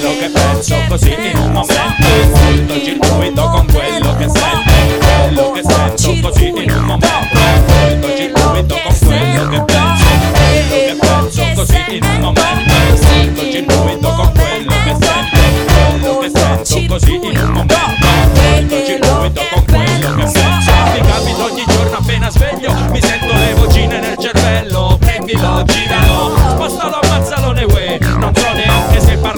lo que penso così in un momento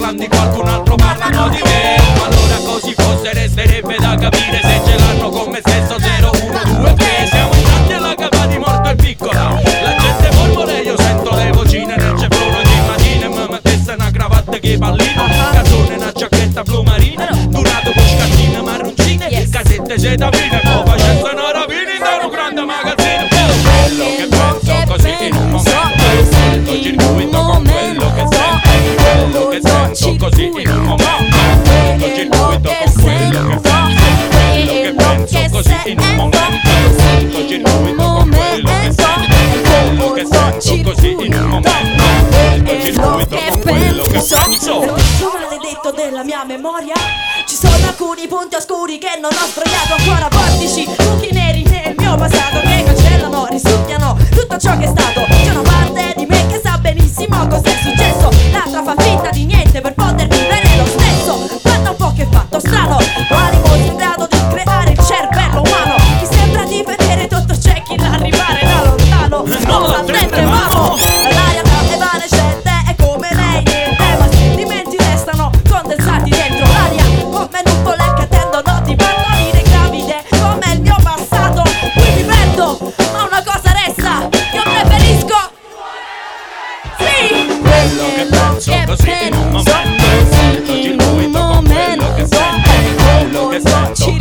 parlano di qualcun altro, parlano di me. Allora così fosse resterebbe da capire se ce l'hanno con me stesso 0, 1, 2, 3 Siamo in tanti alla cava di morto e piccola La gente mormora e io sento le vocine Non c'è ceffone di mattina. Ma mi mettesse una cravatta che pallino Cazzone, una giacchetta blu marina. Dorato con scattino marroncine. Casette cetamine mi so, mi maledetto della mia memoria. Ci sono alcuni punti oscuri che non ho sdraiato ancora. Portici tu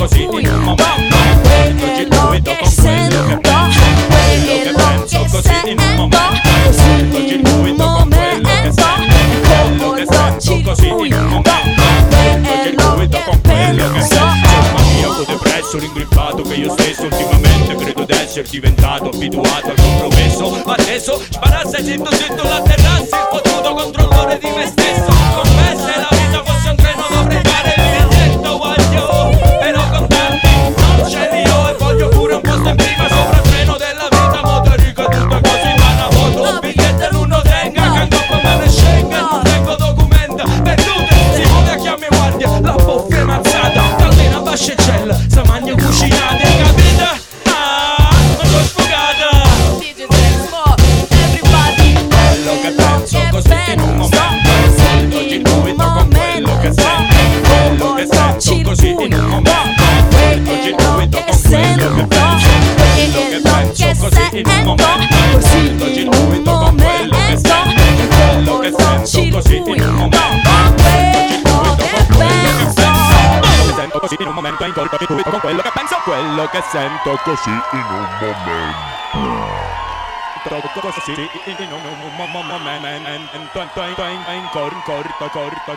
così. Di cioè un momento Oggi guido con quello che penso Quello che penso così di un momento Oggi guido con quello che sento Quello che sento così di un momento Oggi guido con quello che sento Mamma mia, ho depresso, ringrippato che io stesso ultimamente credo d'essere diventato abituato al compromesso. Ma adesso sparassi, e sento, sento la terrazza Il potuto controllore di me stesso. sento quello che penso così in un momento così in un momento quello che sento così in un momento sento così in un momento in colpo di con quello che penso quello che sento così in un momento troppo così in un momento in corto corto corto